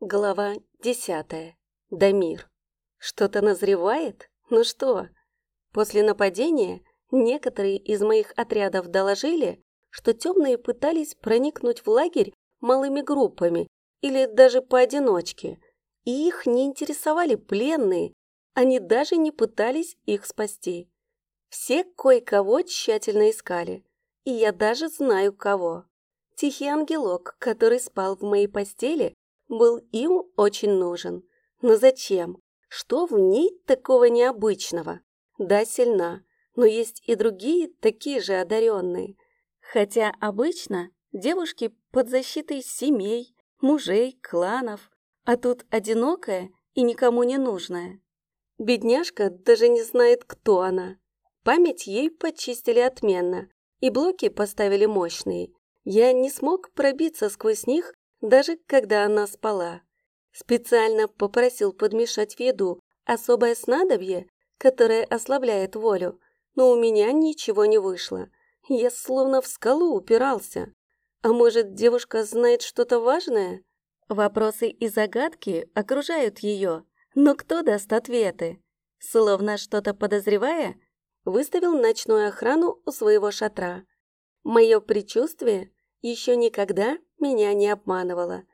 Глава десятая. Дамир. Что-то назревает? Ну что? После нападения некоторые из моих отрядов доложили, что темные пытались проникнуть в лагерь малыми группами или даже поодиночке, и их не интересовали пленные, они даже не пытались их спасти. Все кое-кого тщательно искали, и я даже знаю кого. Тихий ангелок, который спал в моей постели, был им очень нужен. Но зачем? Что в ней такого необычного? Да, сильна, но есть и другие, такие же одаренные. Хотя обычно девушки под защитой семей, мужей, кланов, а тут одинокая и никому не нужная. Бедняжка даже не знает, кто она. Память ей почистили отменно, и блоки поставили мощные. Я не смог пробиться сквозь них даже когда она спала. Специально попросил подмешать в еду особое снадобье, которое ослабляет волю, но у меня ничего не вышло. Я словно в скалу упирался. А может, девушка знает что-то важное? Вопросы и загадки окружают ее, но кто даст ответы? Словно что-то подозревая, выставил ночную охрану у своего шатра. Мое предчувствие еще никогда меня не обманывало.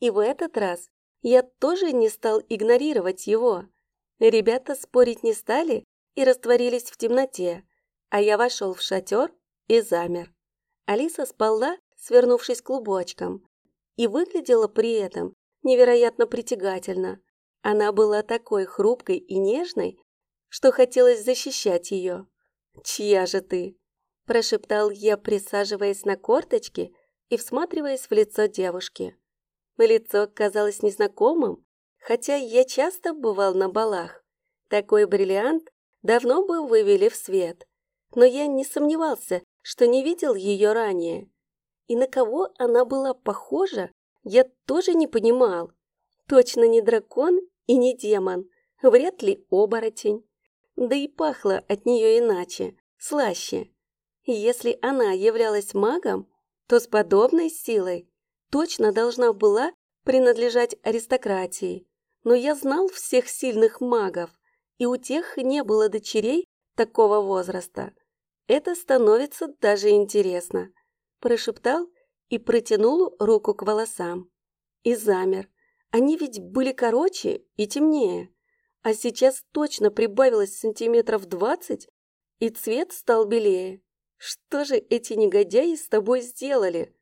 И в этот раз я тоже не стал игнорировать его. Ребята спорить не стали и растворились в темноте, а я вошел в шатер и замер. Алиса спала, свернувшись клубочком, и выглядела при этом невероятно притягательно. Она была такой хрупкой и нежной, что хотелось защищать ее. «Чья же ты?» – прошептал я, присаживаясь на корточки и всматриваясь в лицо девушки. Лицо казалось незнакомым, хотя я часто бывал на балах. Такой бриллиант давно бы вывели в свет, но я не сомневался, что не видел ее ранее. И на кого она была похожа, я тоже не понимал. Точно не дракон и не демон, вряд ли оборотень. Да и пахло от нее иначе, слаще. Если она являлась магом, то с подобной силой точно должна была принадлежать аристократии. Но я знал всех сильных магов, и у тех не было дочерей такого возраста. Это становится даже интересно. Прошептал и протянул руку к волосам. И замер. Они ведь были короче и темнее. А сейчас точно прибавилось сантиметров двадцать, и цвет стал белее. «Что же эти негодяи с тобой сделали?»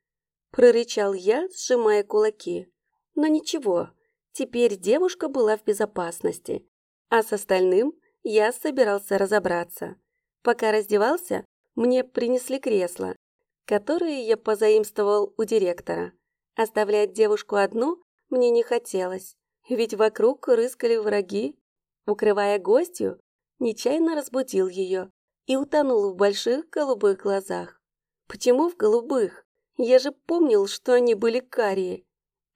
Прорычал я, сжимая кулаки. Но ничего, теперь девушка была в безопасности, а с остальным я собирался разобраться. Пока раздевался, мне принесли кресло, которое я позаимствовал у директора. Оставлять девушку одну мне не хотелось, ведь вокруг рыскали враги. Укрывая гостью, нечаянно разбудил ее, и утонул в больших голубых глазах. Почему в голубых? Я же помнил, что они были карие.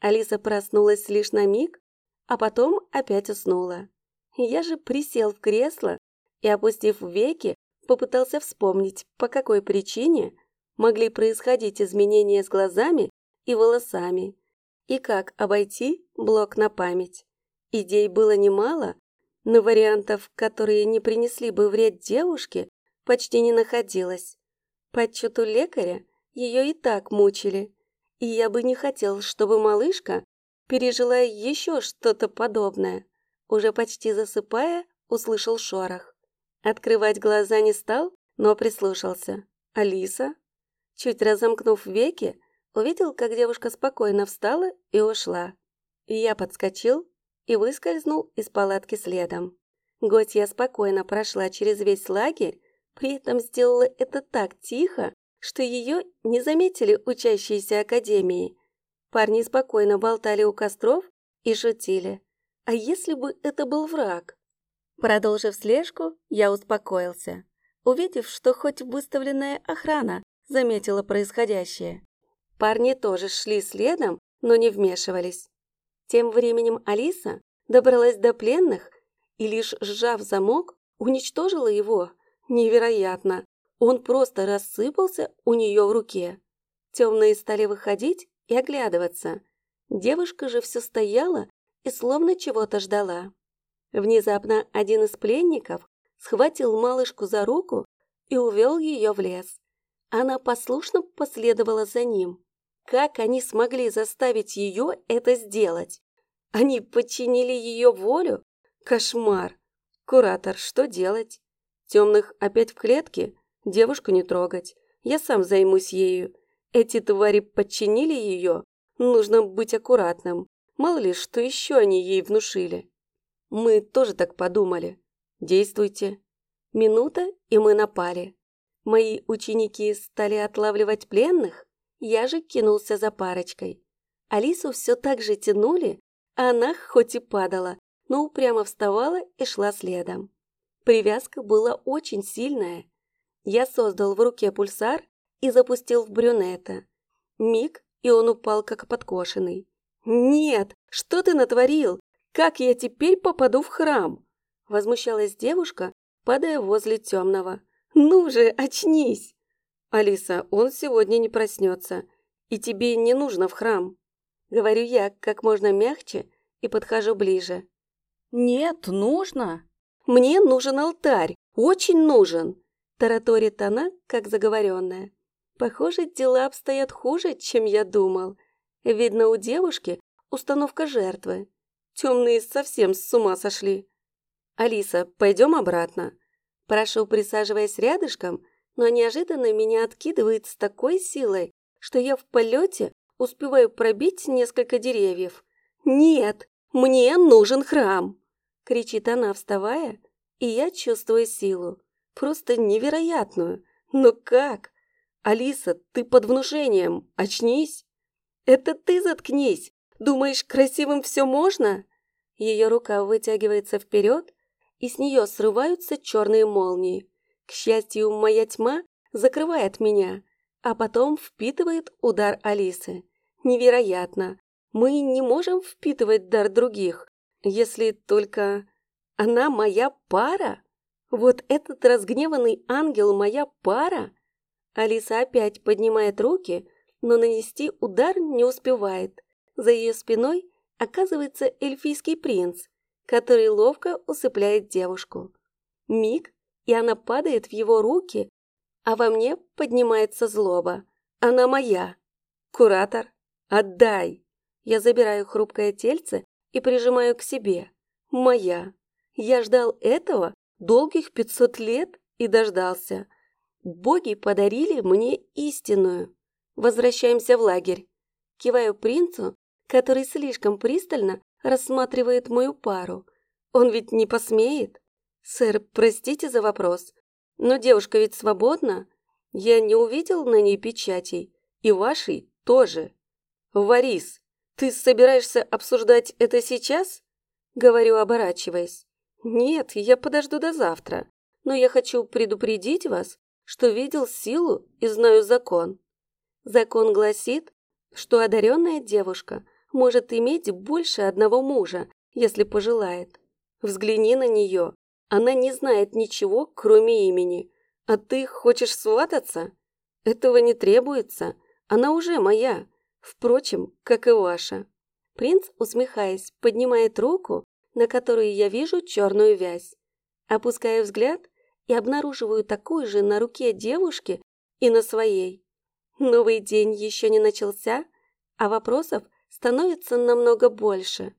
Алиса проснулась лишь на миг, а потом опять уснула. Я же присел в кресло и, опустив веки, попытался вспомнить, по какой причине могли происходить изменения с глазами и волосами, и как обойти блок на память. Идей было немало, но вариантов, которые не принесли бы вред девушке, почти не находилась. По отчету лекаря ее и так мучили, и я бы не хотел, чтобы малышка пережила еще что-то подобное. Уже почти засыпая, услышал шорох. Открывать глаза не стал, но прислушался. «Алиса?» Чуть разомкнув веки, увидел, как девушка спокойно встала и ушла. Я подскочил и выскользнул из палатки следом. Готья спокойно прошла через весь лагерь, при этом сделала это так тихо, что ее не заметили учащиеся академии. Парни спокойно болтали у костров и шутили. А если бы это был враг? Продолжив слежку, я успокоился, увидев, что хоть выставленная охрана заметила происходящее. Парни тоже шли следом, но не вмешивались. Тем временем Алиса добралась до пленных и, лишь сжав замок, уничтожила его. Невероятно! Он просто рассыпался у нее в руке. Темные стали выходить и оглядываться. Девушка же все стояла и словно чего-то ждала. Внезапно один из пленников схватил малышку за руку и увел ее в лес. Она послушно последовала за ним. Как они смогли заставить ее это сделать? Они подчинили ее волю? Кошмар! Куратор, что делать? Темных опять в клетке? Девушку не трогать. Я сам займусь ею. Эти твари подчинили ее? Нужно быть аккуратным. Мало ли, что еще они ей внушили. Мы тоже так подумали. Действуйте. Минута, и мы напали. Мои ученики стали отлавливать пленных, я же кинулся за парочкой. Алису все так же тянули, а она хоть и падала, но упрямо вставала и шла следом. Привязка была очень сильная. Я создал в руке пульсар и запустил в брюнета. Миг, и он упал как подкошенный. «Нет! Что ты натворил? Как я теперь попаду в храм?» Возмущалась девушка, падая возле темного. «Ну же, очнись!» «Алиса, он сегодня не проснется, и тебе не нужно в храм». Говорю я как можно мягче и подхожу ближе. «Нет, нужно!» «Мне нужен алтарь, очень нужен!» Тараторит она, как заговоренная. Похоже, дела обстоят хуже, чем я думал. Видно, у девушки установка жертвы. Темные совсем с ума сошли. «Алиса, пойдем обратно?» Прошу, присаживаясь рядышком, но неожиданно меня откидывает с такой силой, что я в полете успеваю пробить несколько деревьев. «Нет, мне нужен храм!» — кричит она, вставая, и я чувствую силу. Просто невероятную. Но как? Алиса, ты под внушением. Очнись. Это ты заткнись. Думаешь, красивым все можно? Ее рука вытягивается вперед, и с нее срываются черные молнии. К счастью, моя тьма закрывает меня, а потом впитывает удар Алисы. Невероятно. Мы не можем впитывать дар других, если только... Она моя пара? Вот этот разгневанный ангел моя пара? Алиса опять поднимает руки, но нанести удар не успевает. За ее спиной оказывается эльфийский принц, который ловко усыпляет девушку. Миг, и она падает в его руки, а во мне поднимается злоба. Она моя. Куратор, отдай. Я забираю хрупкое тельце и прижимаю к себе. Моя. Я ждал этого долгих пятьсот лет и дождался. Боги подарили мне истинную. Возвращаемся в лагерь. Киваю принцу, который слишком пристально рассматривает мою пару. Он ведь не посмеет? Сэр, простите за вопрос, но девушка ведь свободна. Я не увидел на ней печатей, и вашей тоже. Варис, ты собираешься обсуждать это сейчас? Говорю, оборачиваясь. Нет, я подожду до завтра, но я хочу предупредить вас, что видел силу и знаю закон. Закон гласит, что одаренная девушка может иметь больше одного мужа, если пожелает. Взгляни на нее. Она не знает ничего, кроме имени. А ты хочешь свататься? Этого не требуется. Она уже моя. Впрочем, как и ваша. Принц, усмехаясь, поднимает руку, на которой я вижу черную вязь. Опускаю взгляд и обнаруживаю такую же на руке девушки и на своей. Новый день еще не начался, а вопросов становится намного больше.